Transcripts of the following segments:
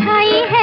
छाई है।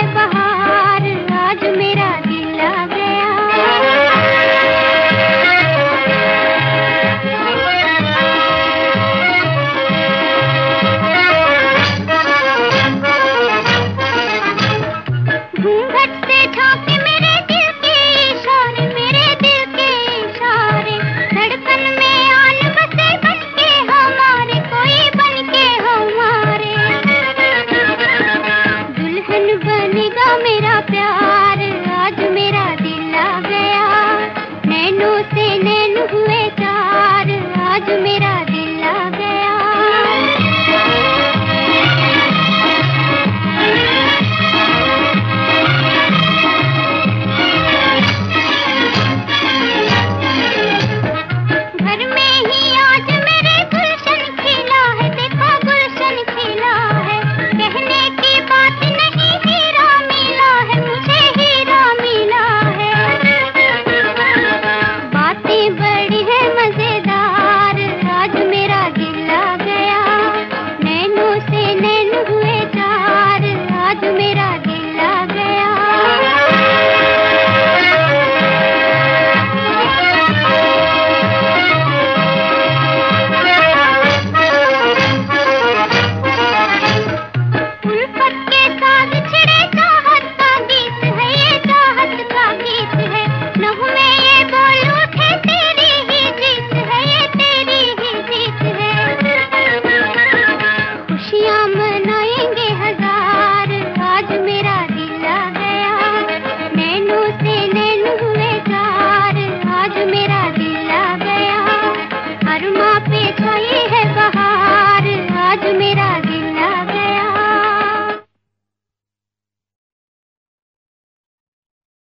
पे छाए हैं।